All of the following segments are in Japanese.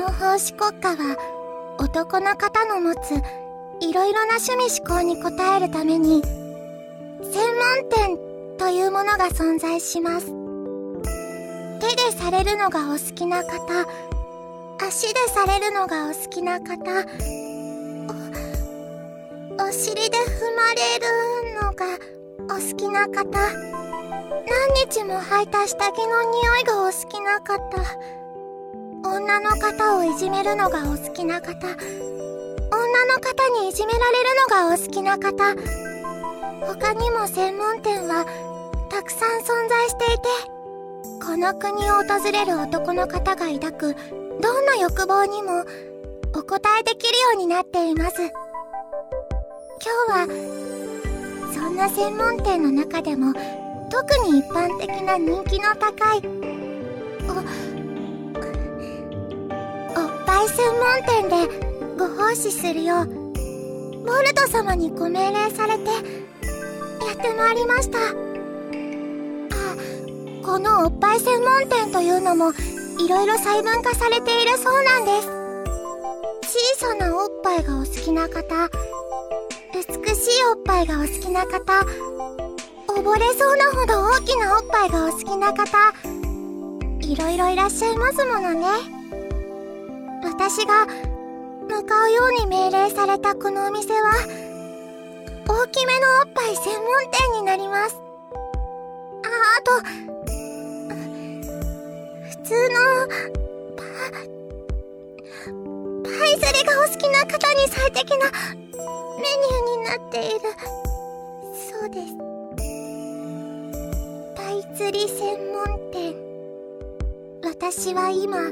の奉仕国家は男の方の持ついろいろな趣味思考に応えるために専門店というものが存在します。手でされるのがお好きな方足でされるのがお好きな方おお尻で踏まれるのがお好きな方何日も履いた下着の匂いがお好きな方女の方をいじめるのがお好きな方。女の方にいじめられるのがお好きな方。他にも専門店はたくさん存在していてこの国を訪れる男の方が抱くどんな欲望にもお答えできるようになっています。今日はそんな専門店の中でも特に一般的な人気の高いおおっぱい専門店でご奉仕するようボルト様にご命令されてやってまいりました。あこのおっぱい専門店というのもいろいろ細分化されているそうなんです。小さなおっぱいがお好きな方美しいおっぱいがお好きな方溺れそうなほど大きなおっぱいがお好きな方いろいろいらっしゃいますものね。私が向かうように命令されたこのお店は大きめのおっぱい専門店になります。ああと普通のパパイ釣りがお好きな方に最適なメニューになっている。そうです。パイ釣り専門店。私は今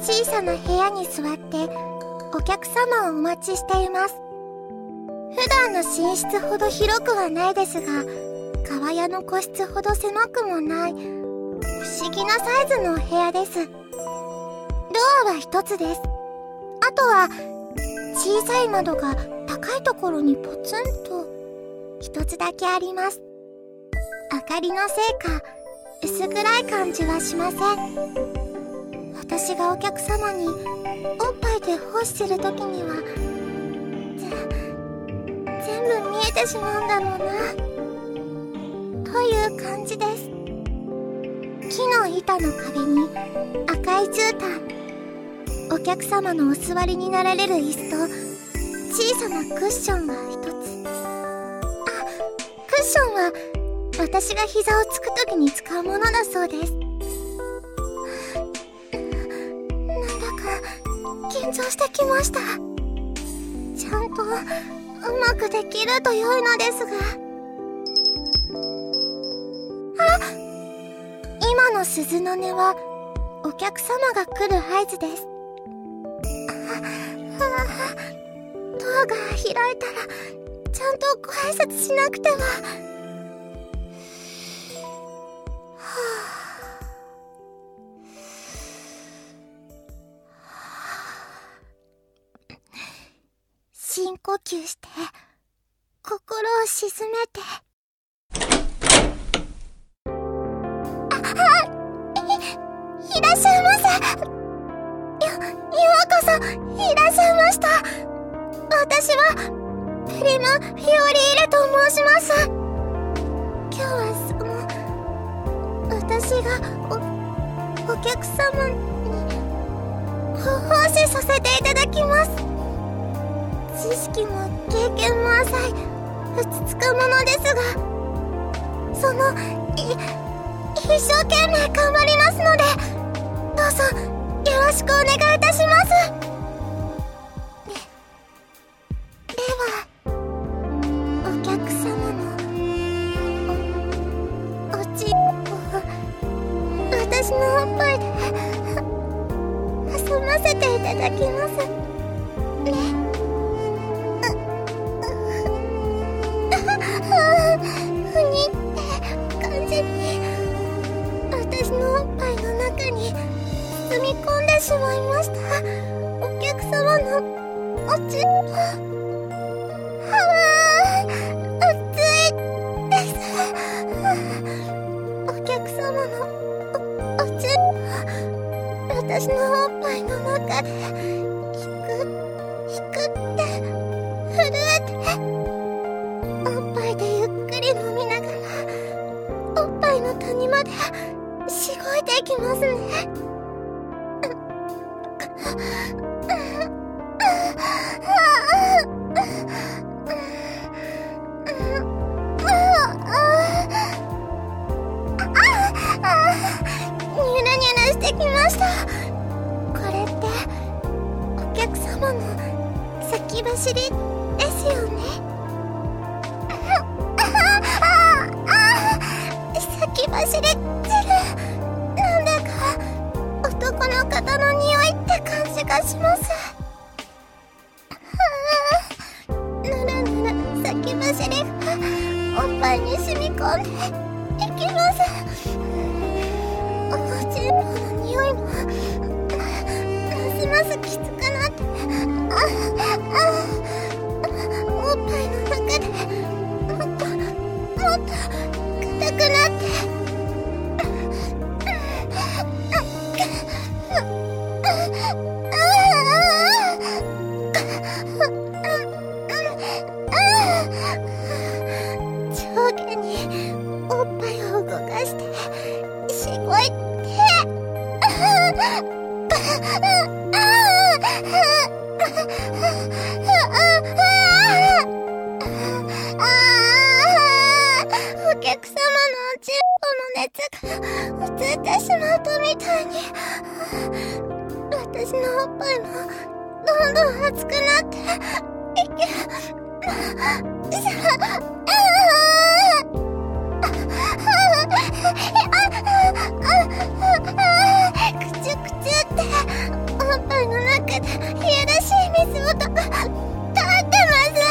小さな部屋に座ってお客様をお待ちしています。普段の寝室ほど広くはないですが川屋の個室ほど狭くもない不思議なサイズのお部屋です。ドアは一つです。あとは小さい窓が高いところにポツンと一つだけあります。明かりのせいか薄暗い感じはしません。私がお客様におっぱいで奉仕する時には全部見えてしまうんだろうな。という感じです。木の板の壁に赤い絨毯お客様のお座りになられる椅子と小さなクッションが一つ。あクッションは私が膝をつく時に使うものだそうです。緊張してきました。ちゃんとうまくできると良いのですが。あ今の鈴の音はお客様が来る合図です。ドアが開いたらちゃんとご挨拶しなくては。呼吸して心を沈めて。あいいらっしゃいませよようこそいらっしゃいました。私はプリム・フィオリーレと申します。今日はその私がおお客様に奉仕させていただきます。知識も経験も浅いうつつか者ですがそのい一生懸命頑張りますのでどうぞよろしくお願い様の先走りですよね先走りってるなんだか男の方の匂いって感じがしますぬるぬる先走りがおっぱいに染み込んでど熱くなってくちゅくちゅっておっぱいの中でいやらしい水音が立ってます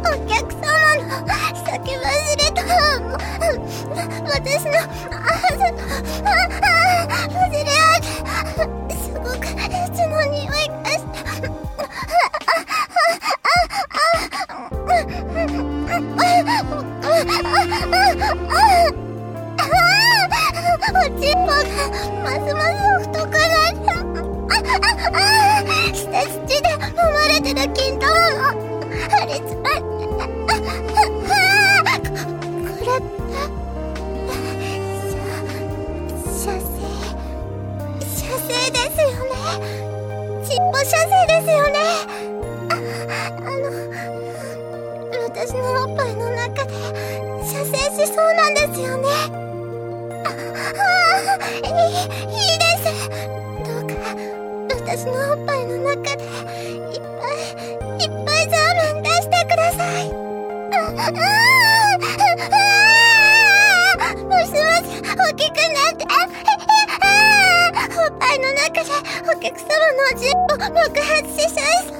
お客様の叫ばしれと私の汗の母写生ですよね。ああの私のおっぱいの中で射精しそうなんですよね。あああいいいです。どうか私のおっぱいの中でいっぱいいっぱいザーメン出してください。あああお客様のお銃を爆発しちゃいそう。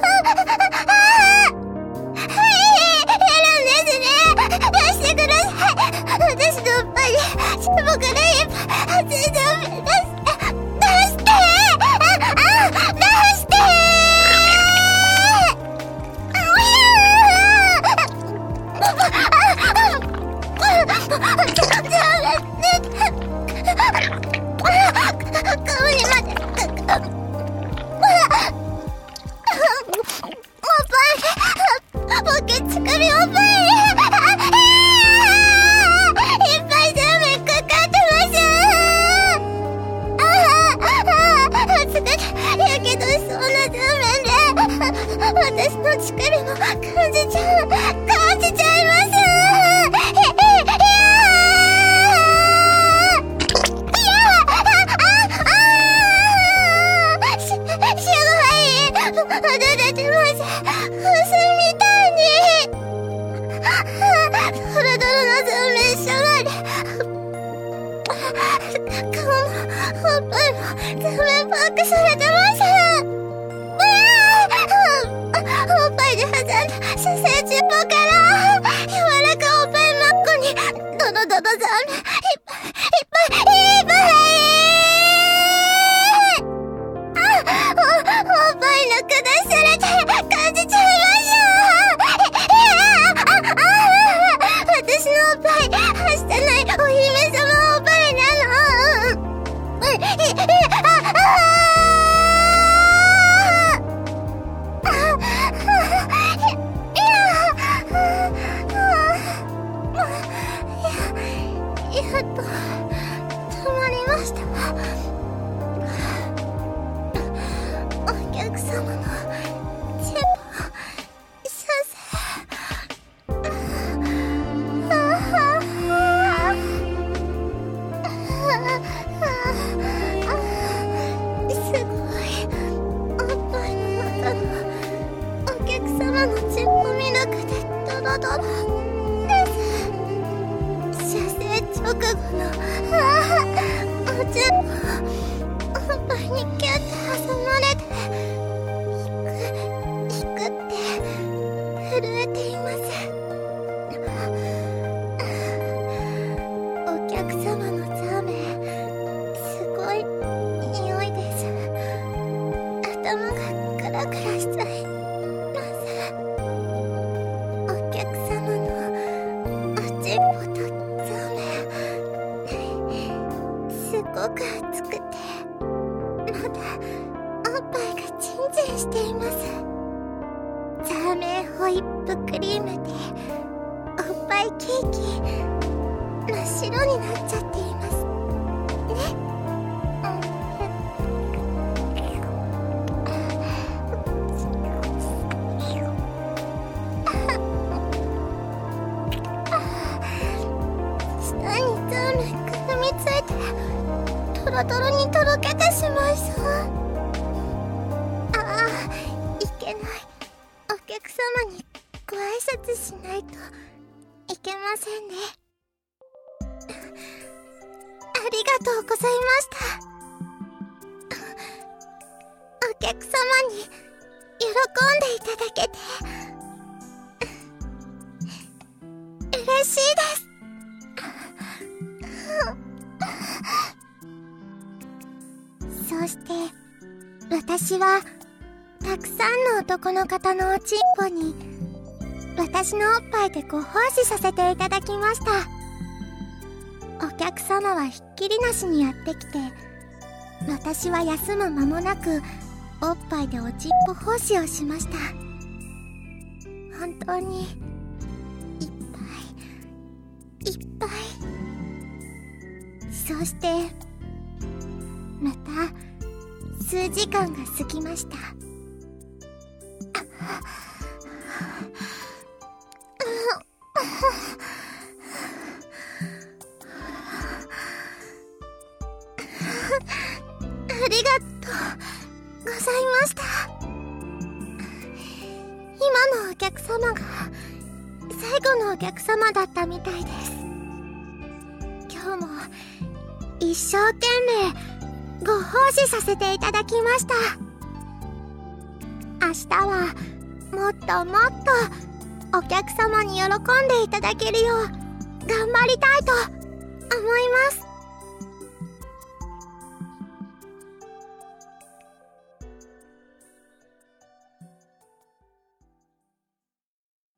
Oh, 射精直後のああおちゅおっぱいにキュッて挟まれていくいくって震えていますお客様のザーメンすごい匂いです。頭がクラクラしちゃいりがとうございました。お客様に喜んでいただけて、嬉しいです。そして、私は、たくさんの男の方のおちんぽに、私のおっぱいでご奉仕させていただきました。お客様はひっきりなしにやってきて、私は休む間もなく、おっぱいでおちんぽ奉仕をしました。本当に、いっぱい、いっぱい。そして、また、数時間が過ぎました今日も一生懸命ご奉仕させていただきました。明日はもっともっとお客様に喜んでいただけるよう頑張りたいと思います。